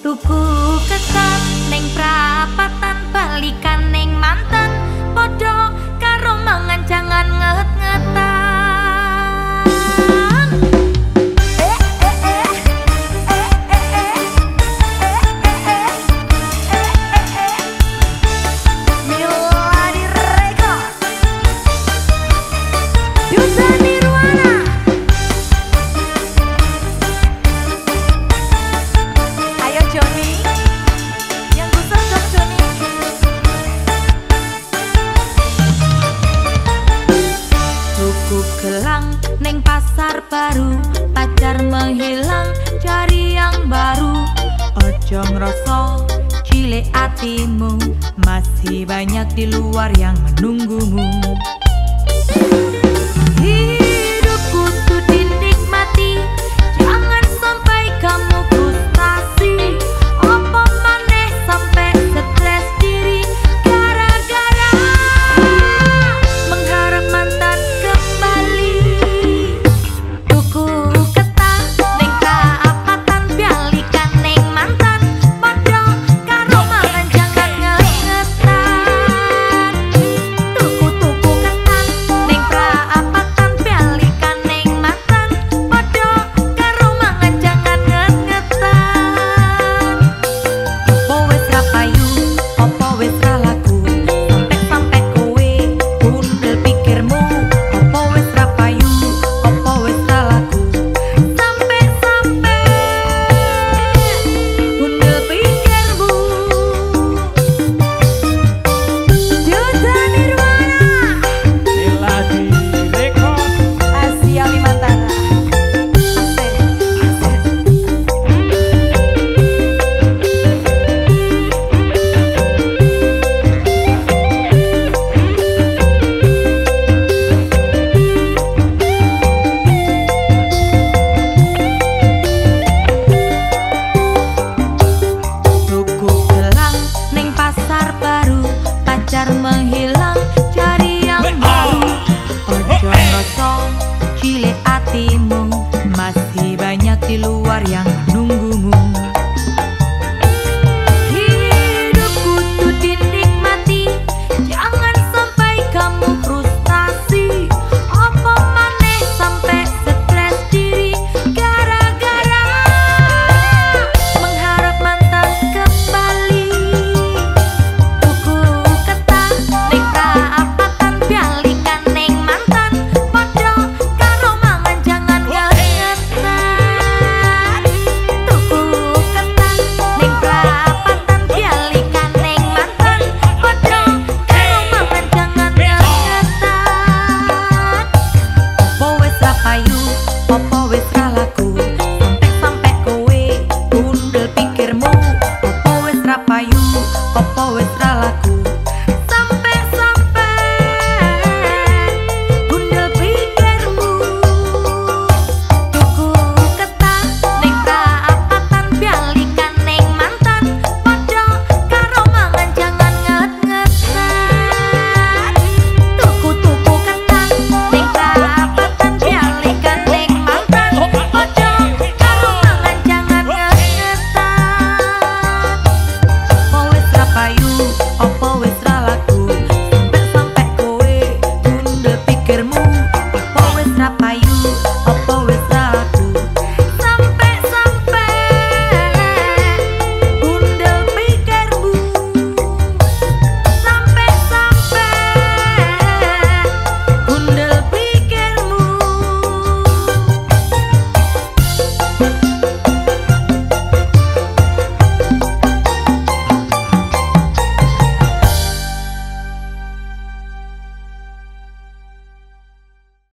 Tuku kesat ning prapatan balika Neng pasar baru Pacar menghilang Cari yang baru. Ojo ngerosok Cile atimu, Masih banyak di luar yang menunggumu. biar menghilang cari yang baru. Oh, oh, eh. Ojo kosong cilik hatimu. Masih banyak di luar yang Oh, it's